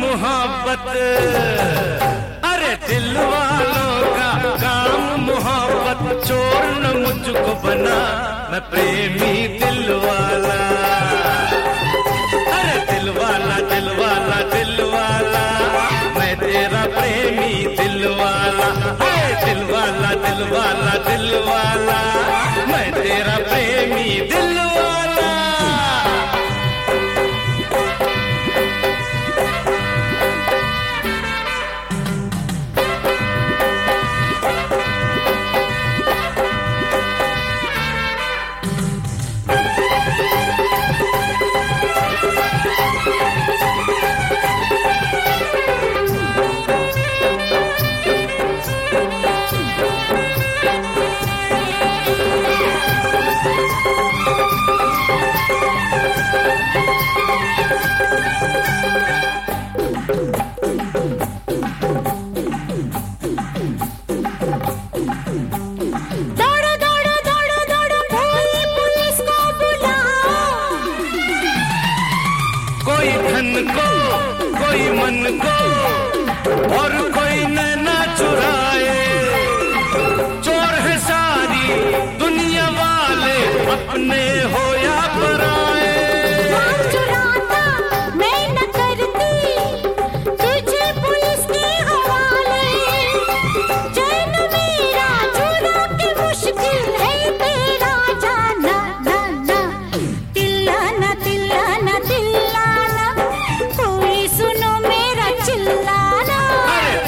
मोहब्बत। अरे दिल वालों का काम मोहब्बत, चोर न मुझको बना, मैं प्रेमी दिल वाला अरे दिल वाला दिल वाला दिल वाला मैं तेरा प्रेमी दिल वाला अरे दिल वाला दिल वाला दिल वाला मैं तेरा प्रेमी दिल वाला मन को कोई मन को।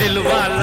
silvar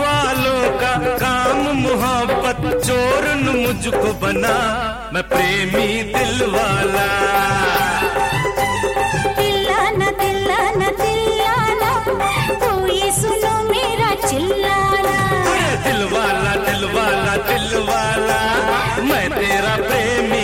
वालों का काम मोहब्बत चोरन मुझको बना। मैं प्रेमी दिल वाला। दिलाना दिलाना दिलाना तो ये सुनो मेरा चिल्लाना। दिल वाला दिल वाला दिल वाला मैं तेरा प्रेमी